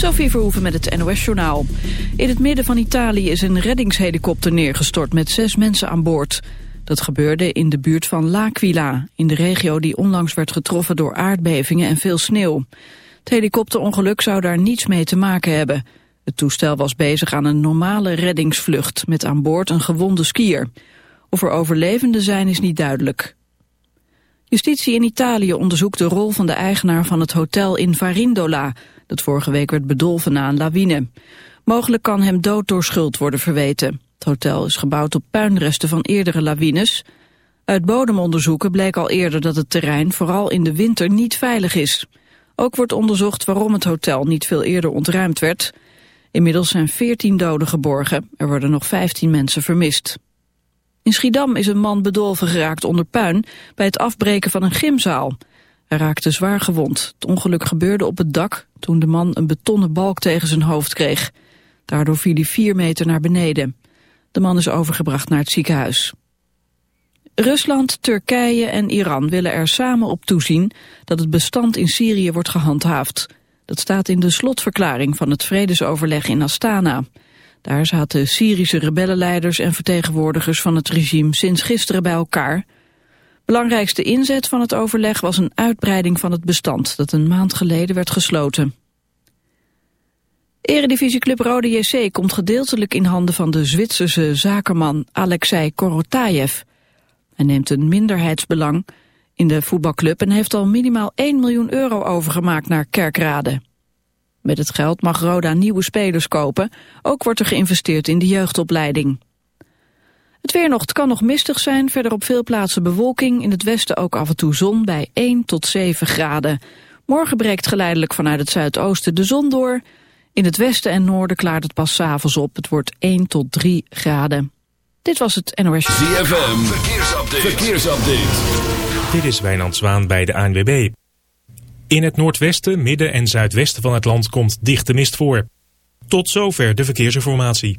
Sophie Verhoeven met het NOS-journaal. In het midden van Italië is een reddingshelikopter neergestort met zes mensen aan boord. Dat gebeurde in de buurt van L'Aquila, in de regio die onlangs werd getroffen door aardbevingen en veel sneeuw. Het helikopterongeluk zou daar niets mee te maken hebben. Het toestel was bezig aan een normale reddingsvlucht met aan boord een gewonde skier. Of er overlevenden zijn is niet duidelijk. Justitie in Italië onderzoekt de rol van de eigenaar van het hotel in Varindola dat vorige week werd bedolven na een lawine. Mogelijk kan hem dood door schuld worden verweten. Het hotel is gebouwd op puinresten van eerdere lawines. Uit bodemonderzoeken bleek al eerder dat het terrein vooral in de winter niet veilig is. Ook wordt onderzocht waarom het hotel niet veel eerder ontruimd werd. Inmiddels zijn 14 doden geborgen. Er worden nog 15 mensen vermist. In Schiedam is een man bedolven geraakt onder puin bij het afbreken van een gymzaal. Hij raakte zwaar gewond. Het ongeluk gebeurde op het dak toen de man een betonnen balk tegen zijn hoofd kreeg. Daardoor viel hij vier meter naar beneden. De man is overgebracht naar het ziekenhuis. Rusland, Turkije en Iran willen er samen op toezien dat het bestand in Syrië wordt gehandhaafd. Dat staat in de slotverklaring van het vredesoverleg in Astana. Daar zaten Syrische rebellenleiders en vertegenwoordigers van het regime sinds gisteren bij elkaar... Belangrijkste inzet van het overleg was een uitbreiding van het bestand dat een maand geleden werd gesloten. Eredivisieclub Rode JC komt gedeeltelijk in handen van de Zwitserse zakenman Alexei Korotayev. Hij neemt een minderheidsbelang in de voetbalclub en heeft al minimaal 1 miljoen euro overgemaakt naar Kerkrade. Met het geld mag Roda nieuwe spelers kopen, ook wordt er geïnvesteerd in de jeugdopleiding. Het weer nog, het kan nog mistig zijn, verder op veel plaatsen bewolking, in het westen ook af en toe zon bij 1 tot 7 graden. Morgen breekt geleidelijk vanuit het zuidoosten de zon door. In het westen en noorden klaart het pas s'avonds op. Het wordt 1 tot 3 graden. Dit was het NOS. ZFM, verkeersupdate. verkeersupdate. Dit is Wijnand Zwaan bij de ANWB. In het noordwesten, midden en zuidwesten van het land komt dichte mist voor. Tot zover de verkeersinformatie.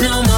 no more.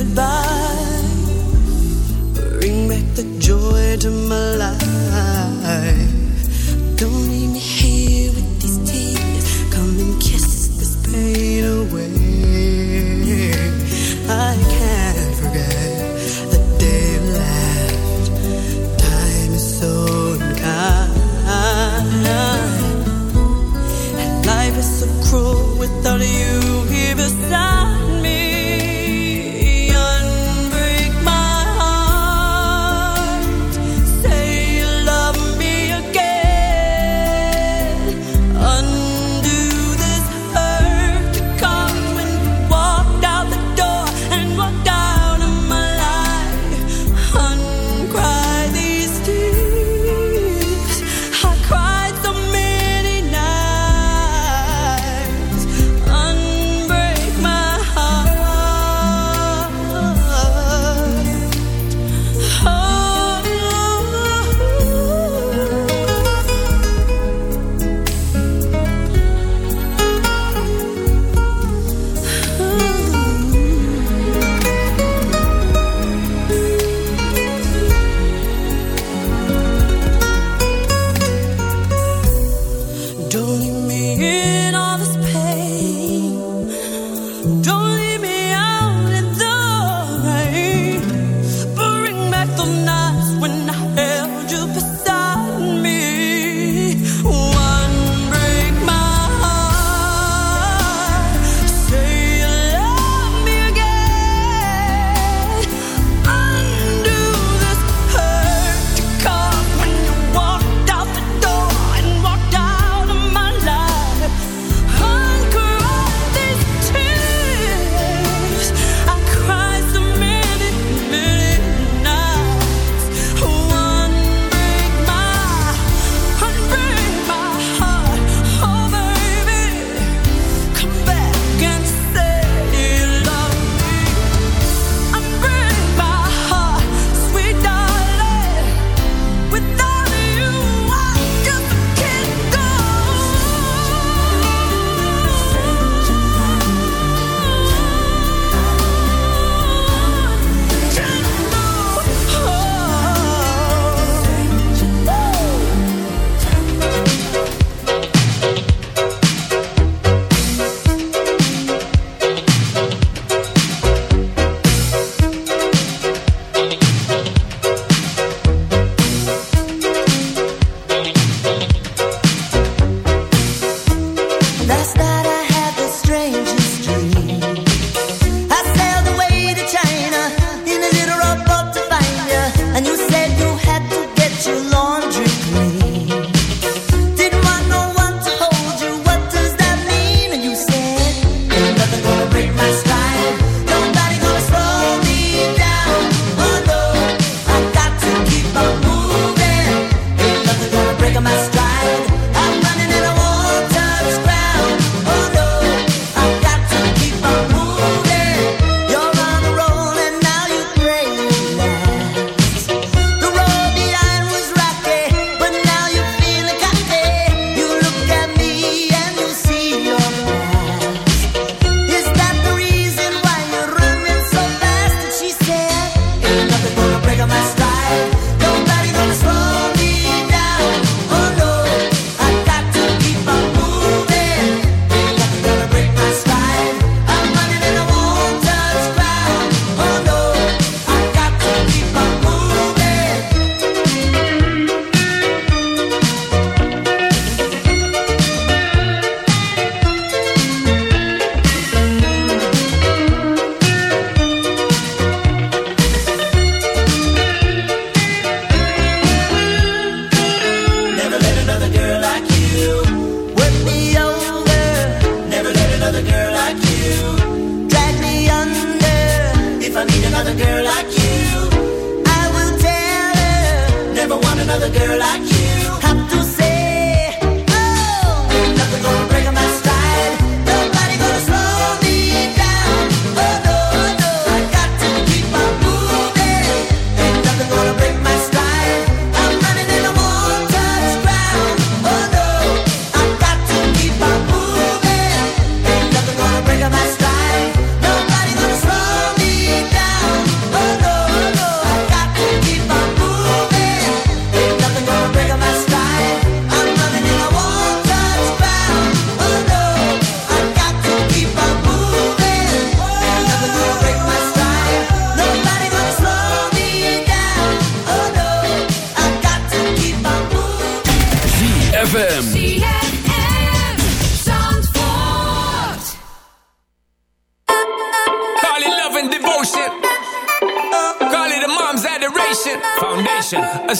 goodbye. Bring back the joy to my life.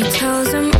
he tells him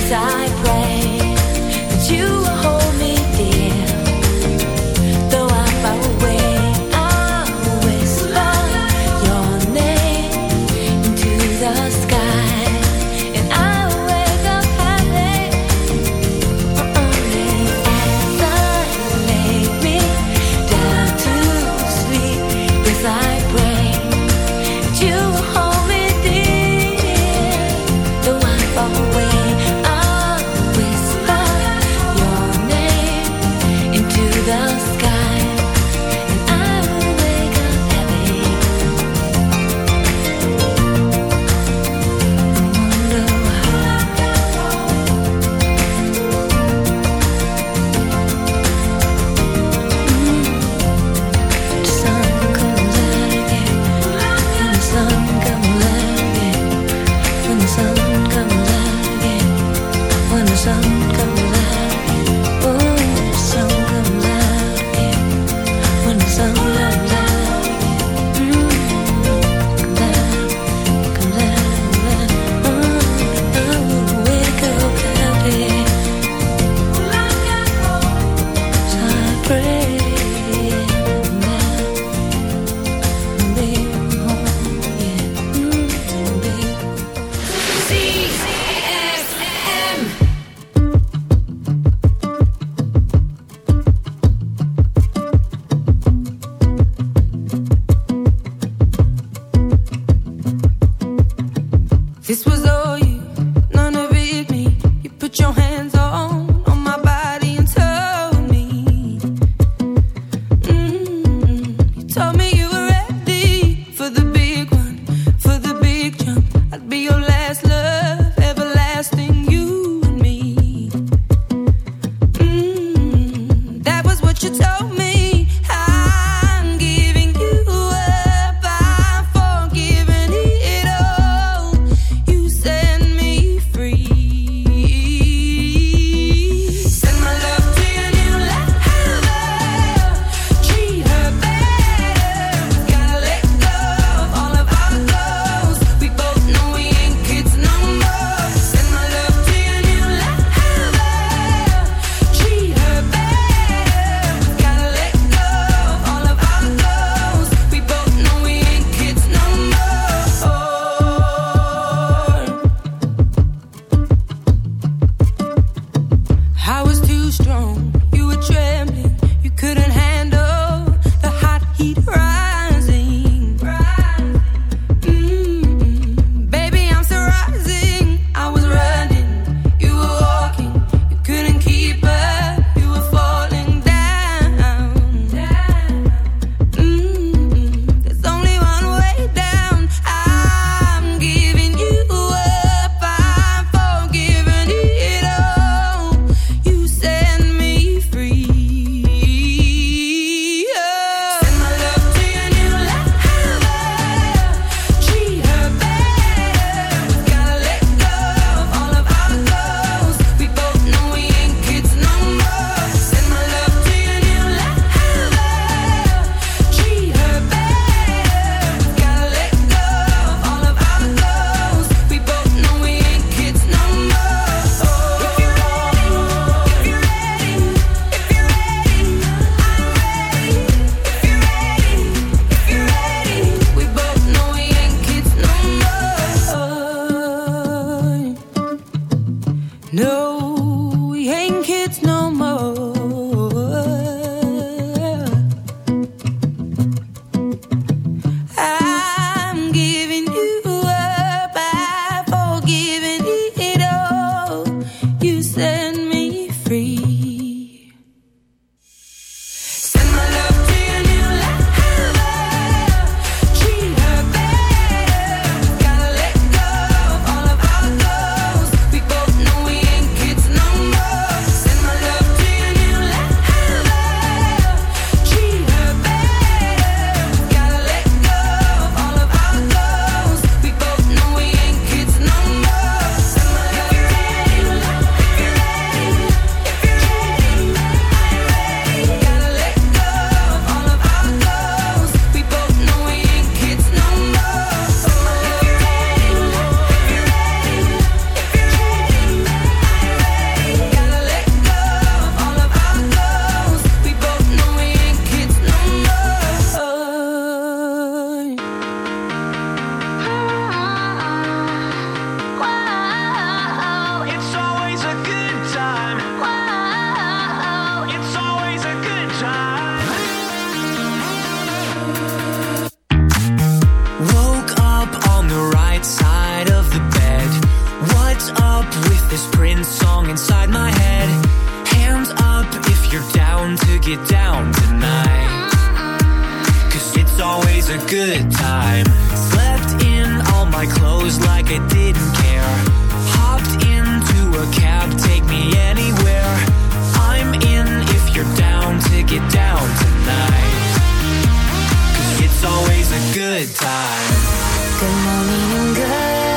desire. out tonight. Cause it's always a good time. Slept in all my clothes like I didn't care. Hopped into a cab, take me anywhere. I'm in if you're down to get down tonight. Cause it's always a good time. Good morning good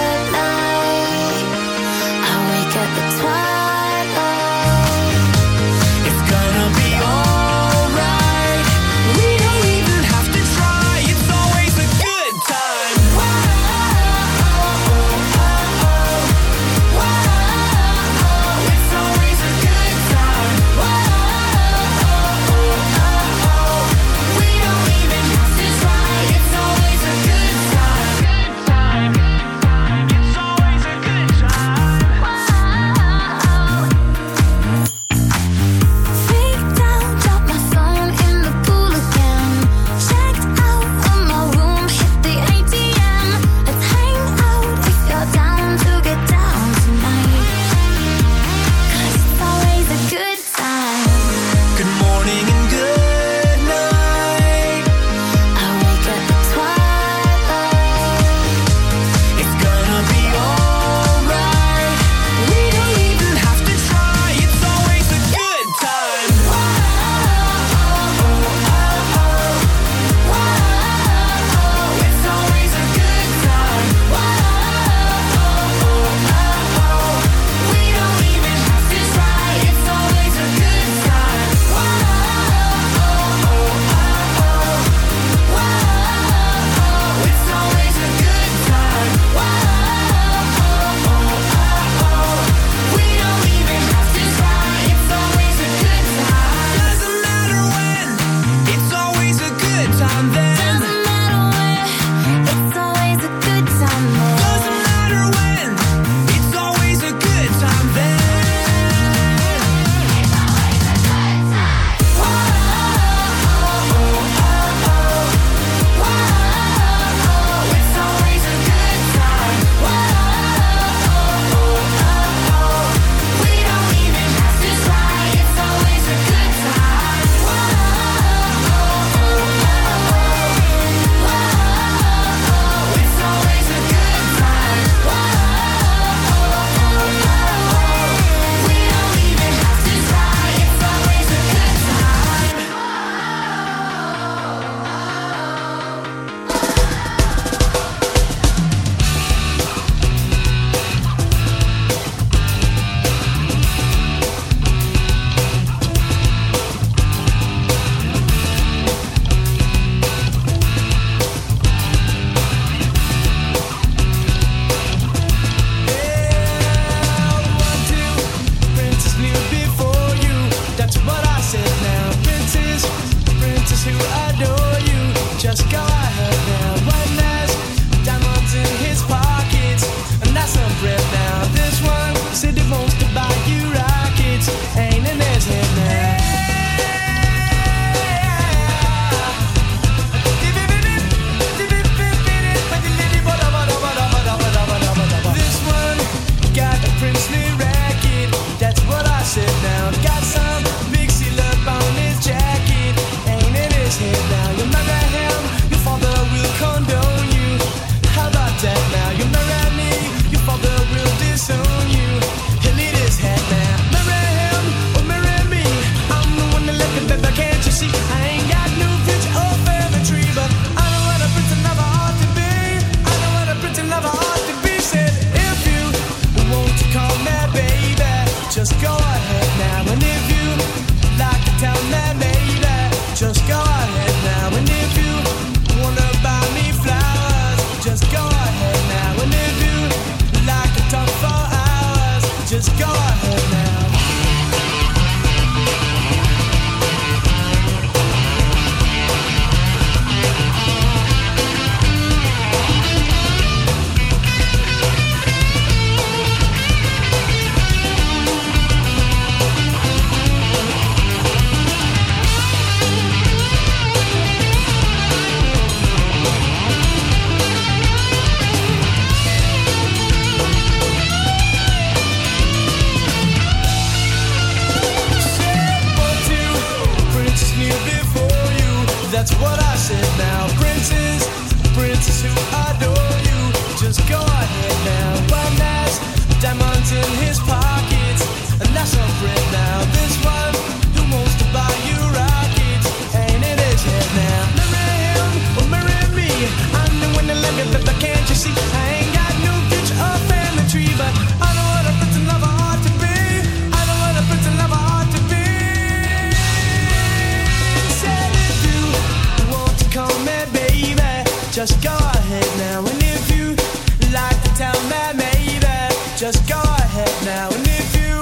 just go ahead now. And if you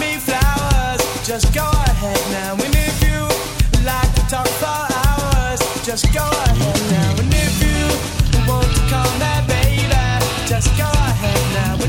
me, flowers, just go ahead now. And if you like to talk for hours, just go ahead now. And if you want to call baby, just go ahead now.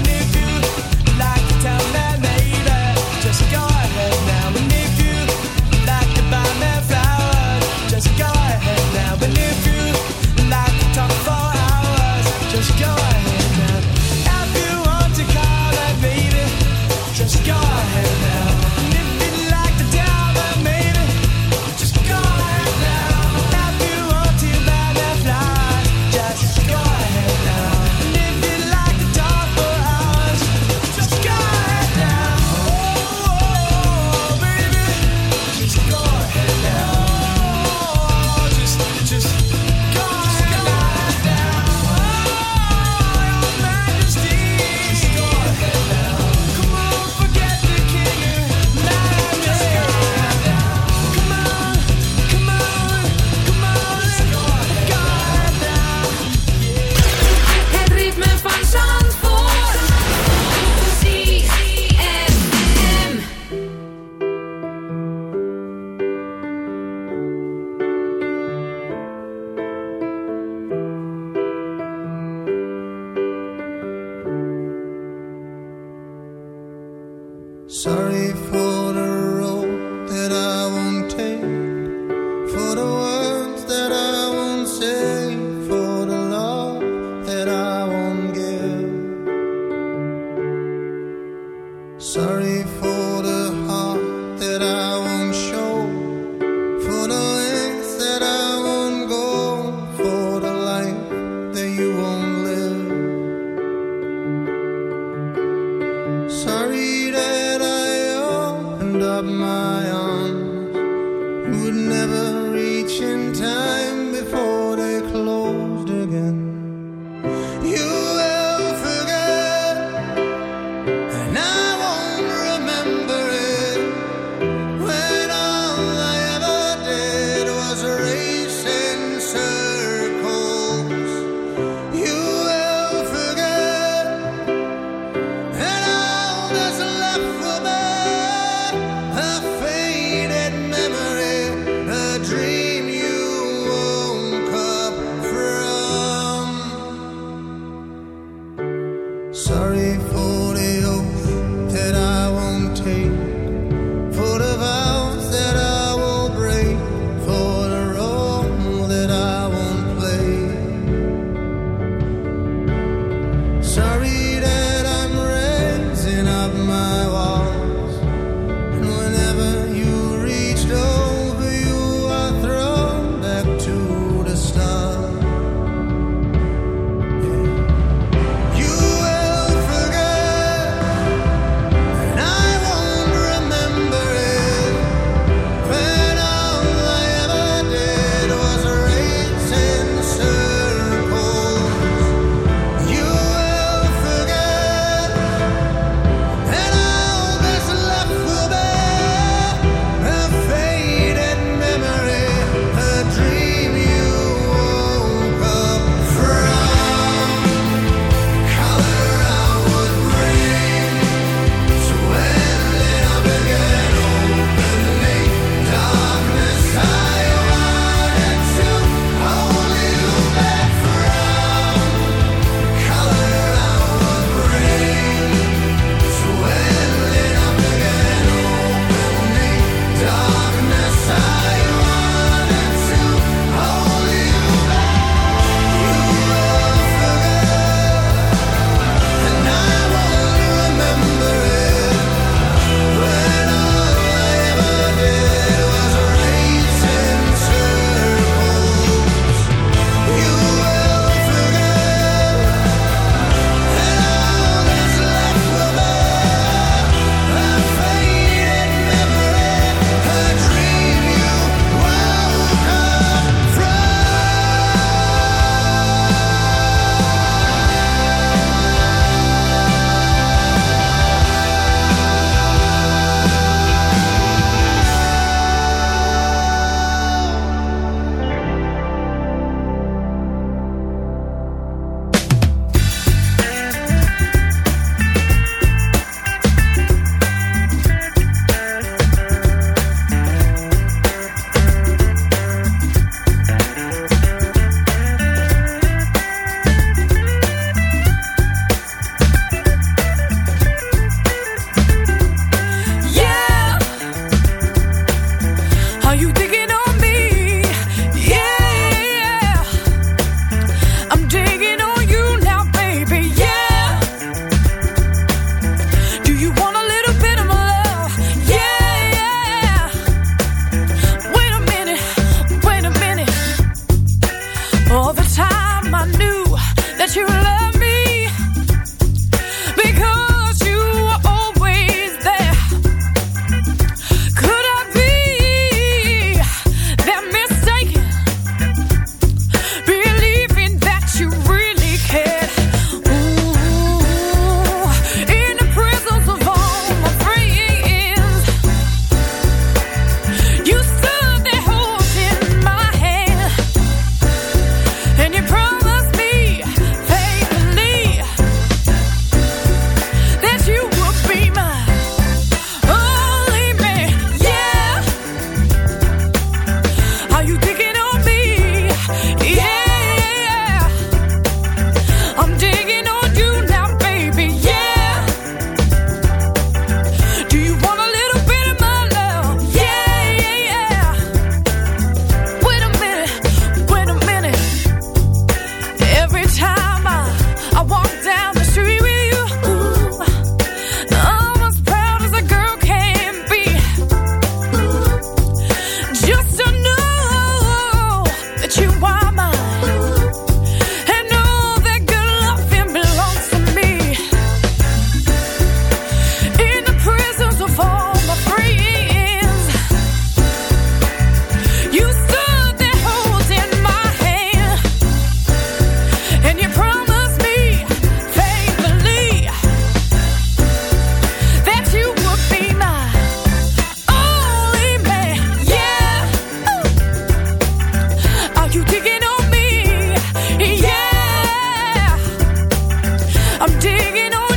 You on